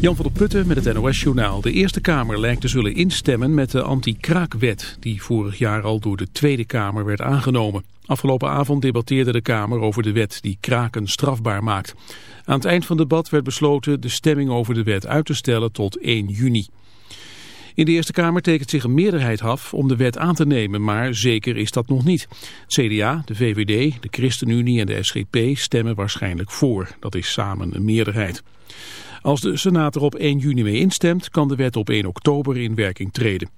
Jan van der Putten met het NOS-journaal. De Eerste Kamer lijkt te zullen instemmen met de anti-kraakwet... die vorig jaar al door de Tweede Kamer werd aangenomen. Afgelopen avond debatteerde de Kamer over de wet die kraken strafbaar maakt. Aan het eind van het debat werd besloten de stemming over de wet uit te stellen tot 1 juni. In de Eerste Kamer tekent zich een meerderheid af om de wet aan te nemen, maar zeker is dat nog niet. CDA, de VVD, de ChristenUnie en de SGP stemmen waarschijnlijk voor. Dat is samen een meerderheid. Als de Senaat er op 1 juni mee instemt, kan de wet op 1 oktober in werking treden.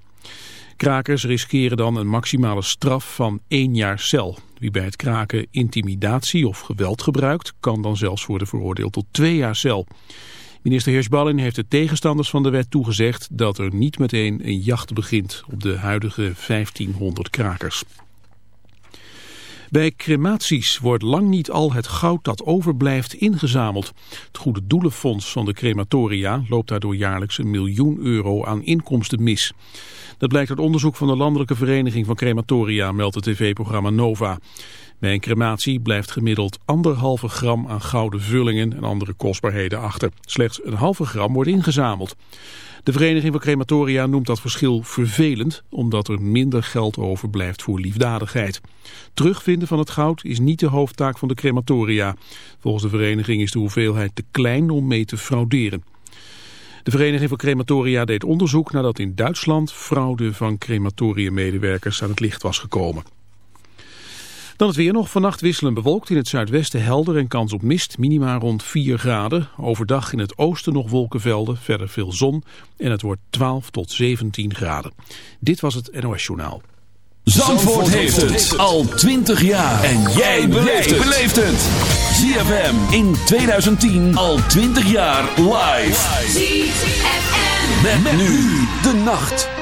Krakers riskeren dan een maximale straf van 1 jaar cel. Wie bij het kraken intimidatie of geweld gebruikt, kan dan zelfs worden veroordeeld tot 2 jaar cel. Minister Heersbalin heeft de tegenstanders van de wet toegezegd dat er niet meteen een jacht begint op de huidige 1500 krakers. Bij crematies wordt lang niet al het goud dat overblijft ingezameld. Het Goede Doelenfonds van de crematoria loopt daardoor jaarlijks een miljoen euro aan inkomsten mis. Dat blijkt uit onderzoek van de Landelijke Vereniging van Crematoria, meldt het tv-programma Nova. Bij een crematie blijft gemiddeld anderhalve gram aan gouden vullingen en andere kostbaarheden achter. Slechts een halve gram wordt ingezameld. De Vereniging van Crematoria noemt dat verschil vervelend, omdat er minder geld overblijft voor liefdadigheid. Terugvinden van het goud is niet de hoofdtaak van de crematoria. Volgens de vereniging is de hoeveelheid te klein om mee te frauderen. De Vereniging van Crematoria deed onderzoek nadat in Duitsland fraude van crematoriummedewerkers aan het licht was gekomen. Dan het weer nog. Vannacht wisselen bewolkt. In het zuidwesten helder en kans op mist. Minima rond 4 graden. Overdag in het oosten nog wolkenvelden. Verder veel zon. En het wordt 12 tot 17 graden. Dit was het NOS Journaal. Zandvoort, heeft het al 20 jaar. En jij beleeft het. ZFM in 2010 al 20 jaar live. ZFM. Met, nu de nacht.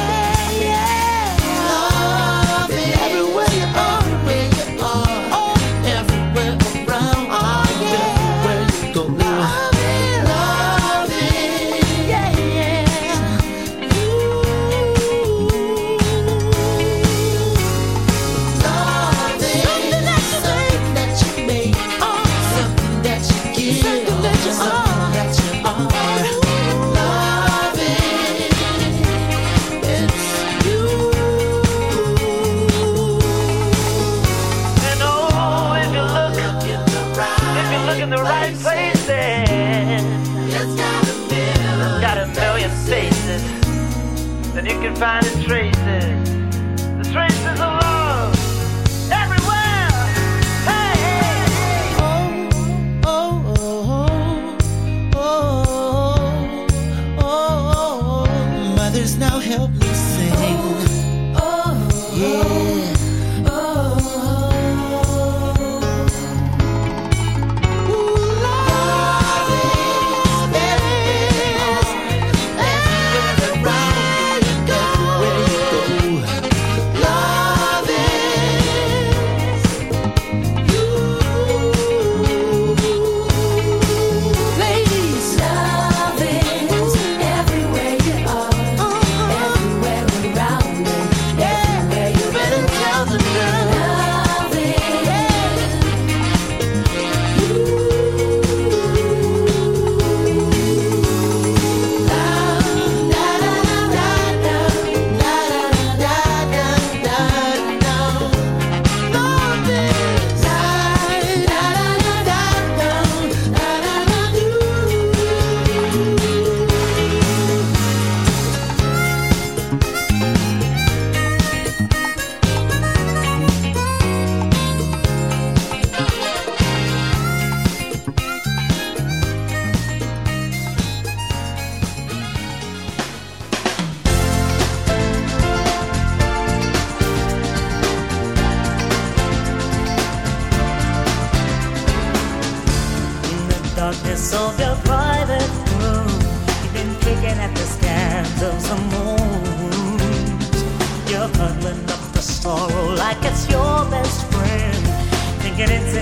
finding traces.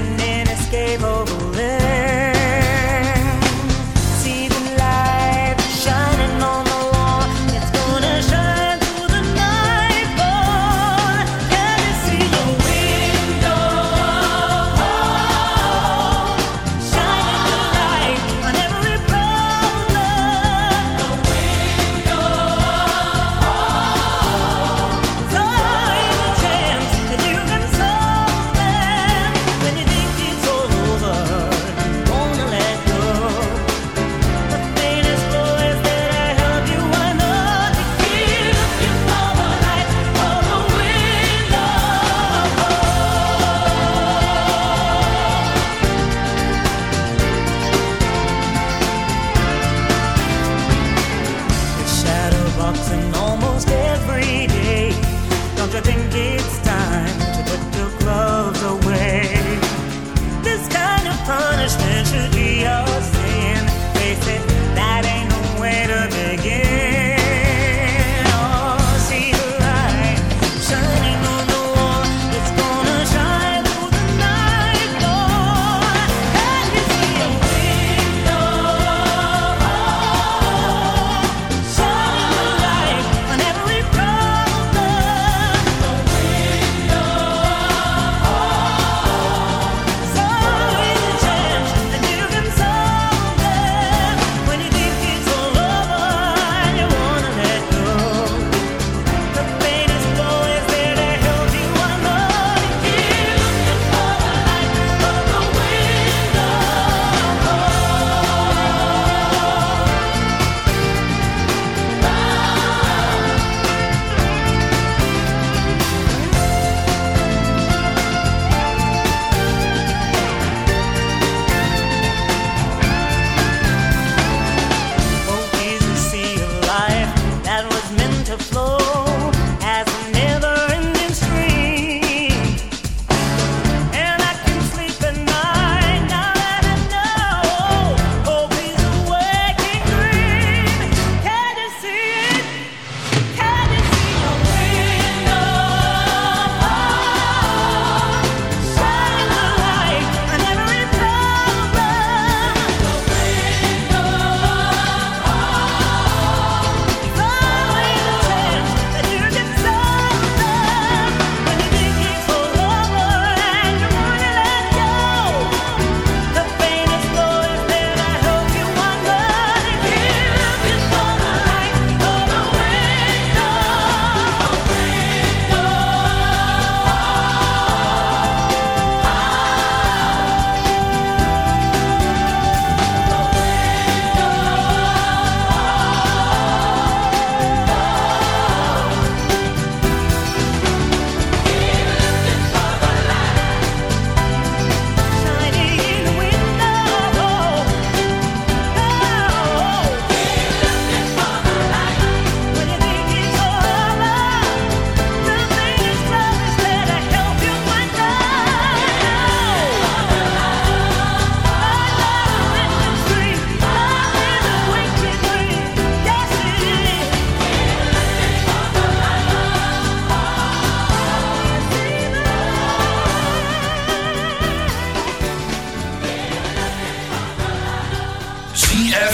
An inescapable bliss.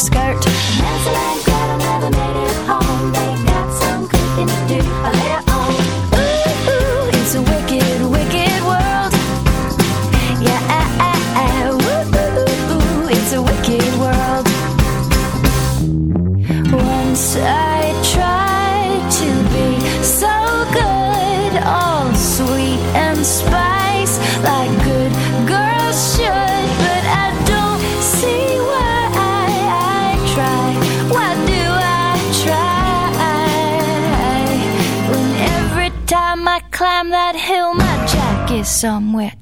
Skirt.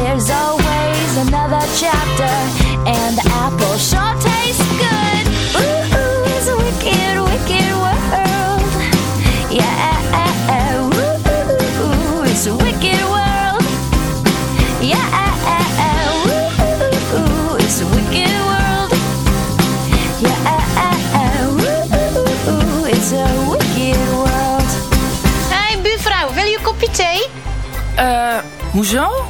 There's always another chapter, and the apple sure tastes good. Ooh, ooh, it's a wicked, wicked world. Yeah, ooh, ooh, ooh, it's a wicked world. Yeah, ooh, ooh, ooh, it's a wicked world. Yeah, ooh, ooh, ooh, it's a wicked world. Hé, buurvrouw, wil je een kopje thee? Eh, hoezo?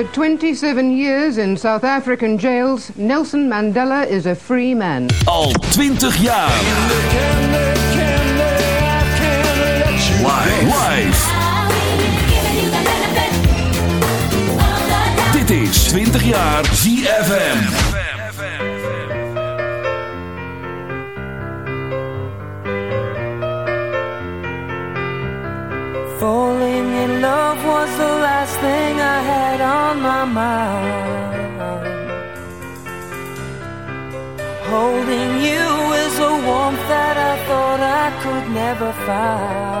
After 27 years in South African jails, Nelson Mandela is a free man. Al 20 jaar. Live. Live. Dit is 20 jaar ZFM. Falling in love was the last thing Had on my mind. Holding you is a warmth that I thought I could never find.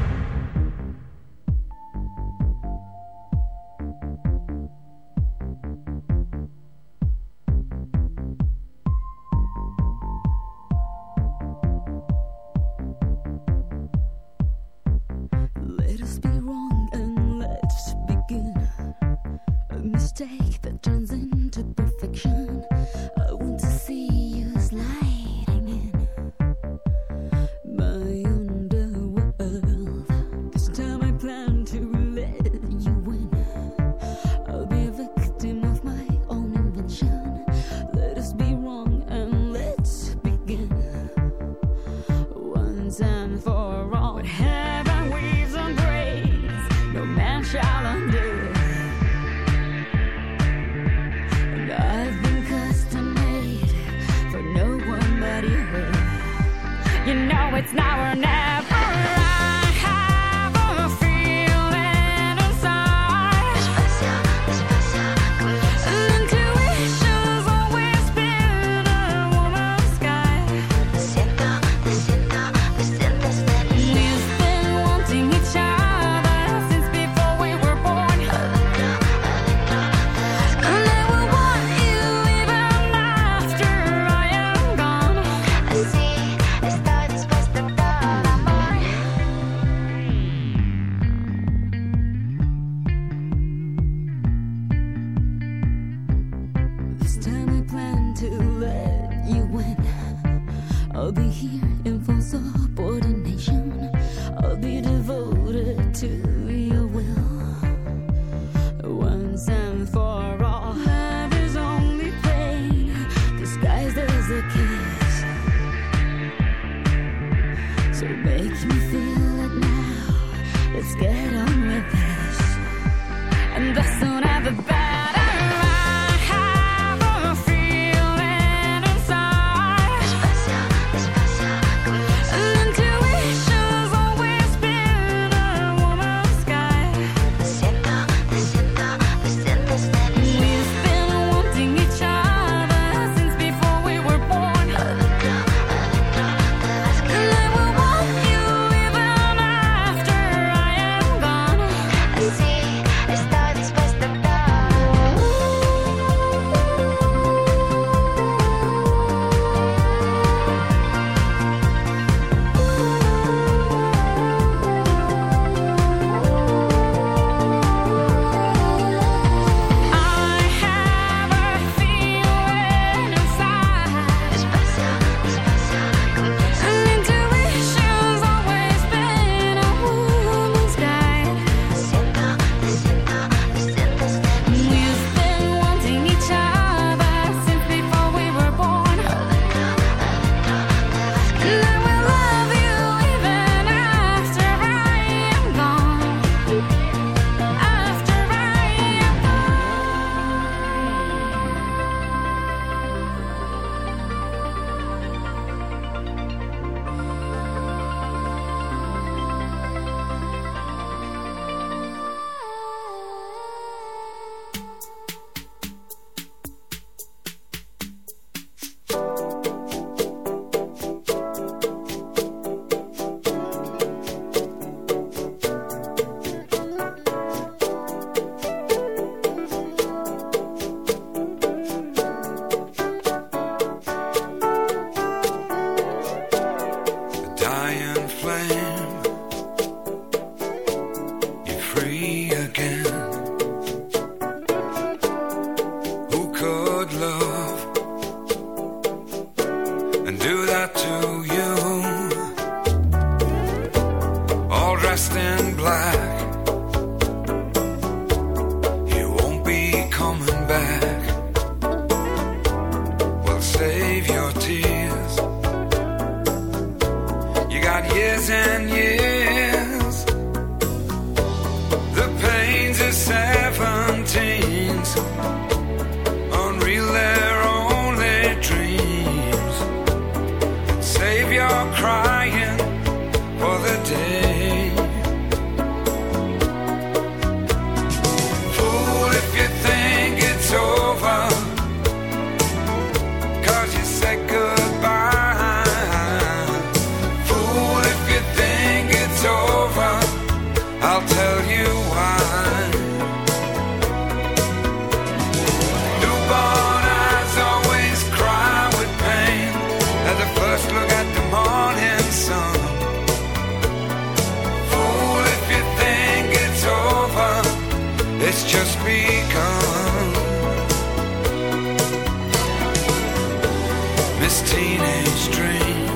this teenage dream.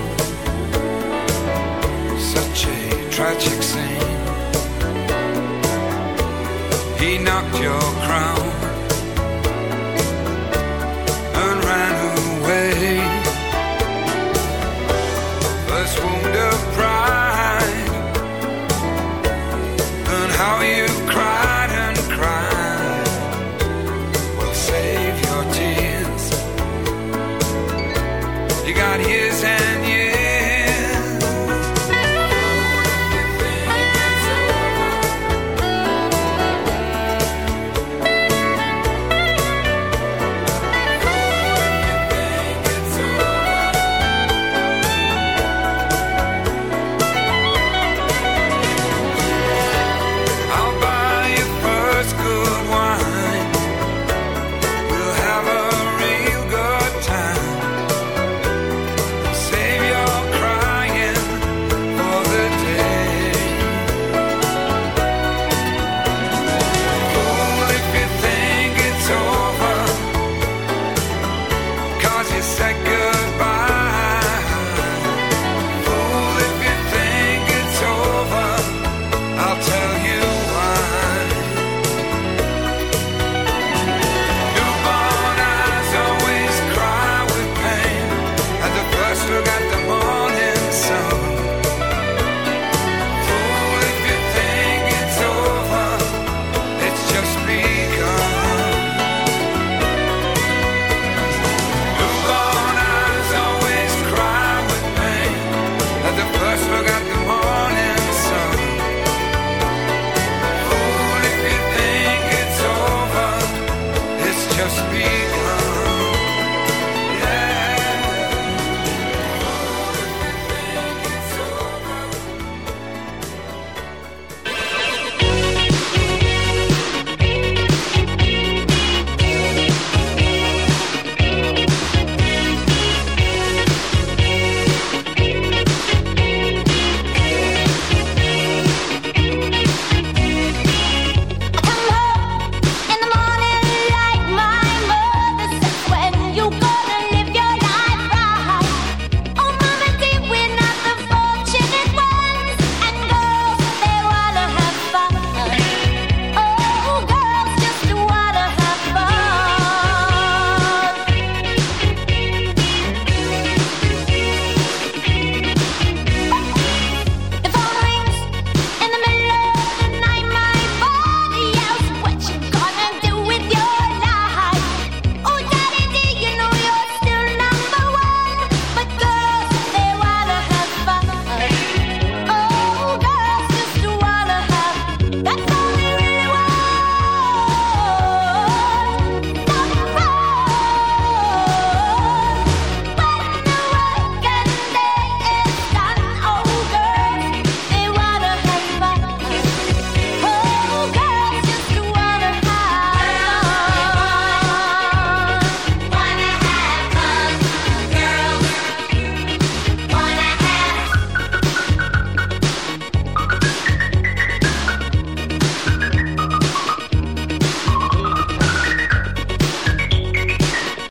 Such a tragic scene. He knocked your crown.